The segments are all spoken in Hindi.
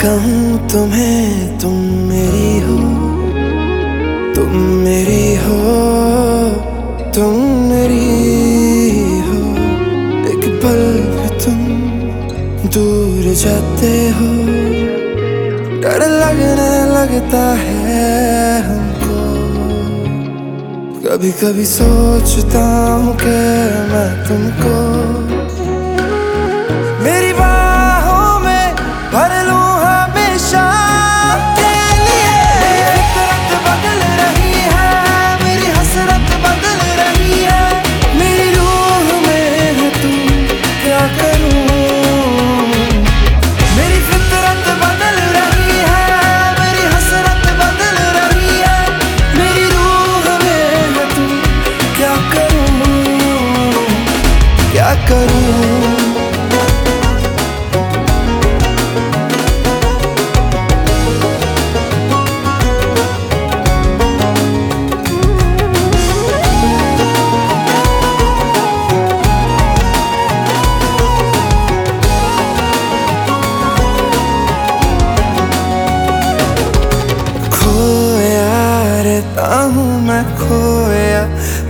कहूँ तुम्हें, तुम मेरी हो, तुम मेरी हो, तुम मेरी हो। एक पल तुम दूर जाते हो, डर लगने लगता है हमको। कभी कभी सोचता हूँ कि मैं तुमको करूँ। रहता हूँ मैं खोया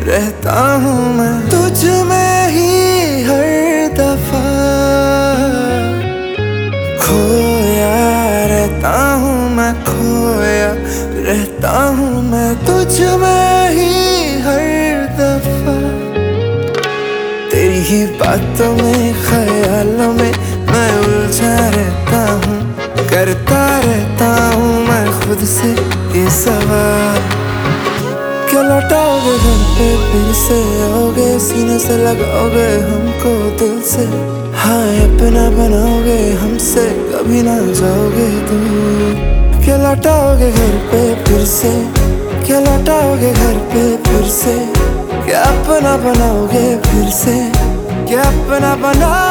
रहता हूँ मैं। तुझ में रहता हूँ मैं, तुझ में ही हर दफ़ा। तेरी ही बातों में, ख्यालों में मैं उलझा रहता हूँ। करता रहता हूँ मैं खुद से ये सवाल। क्या लौटाओगे घर पे, फिर से आओगे? सीने से लगाओगे हमको, दिल से। हाँ अपना बनाओगे हमसे, कभी ना जाओगे दूर। क्या लौटाओगे घर पे फिर से? क्या लौटाओगे घर पे फिर से? क्या अपना बनाओगे फिर से? क्या अपना बनाओगे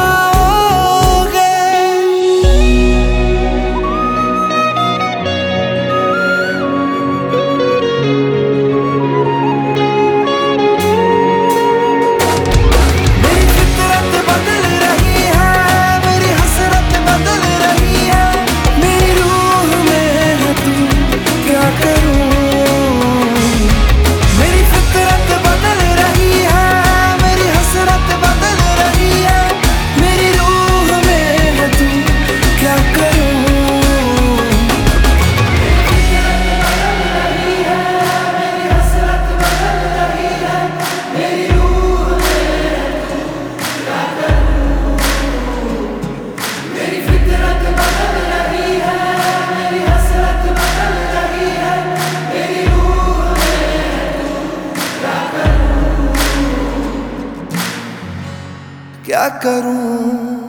करूँ?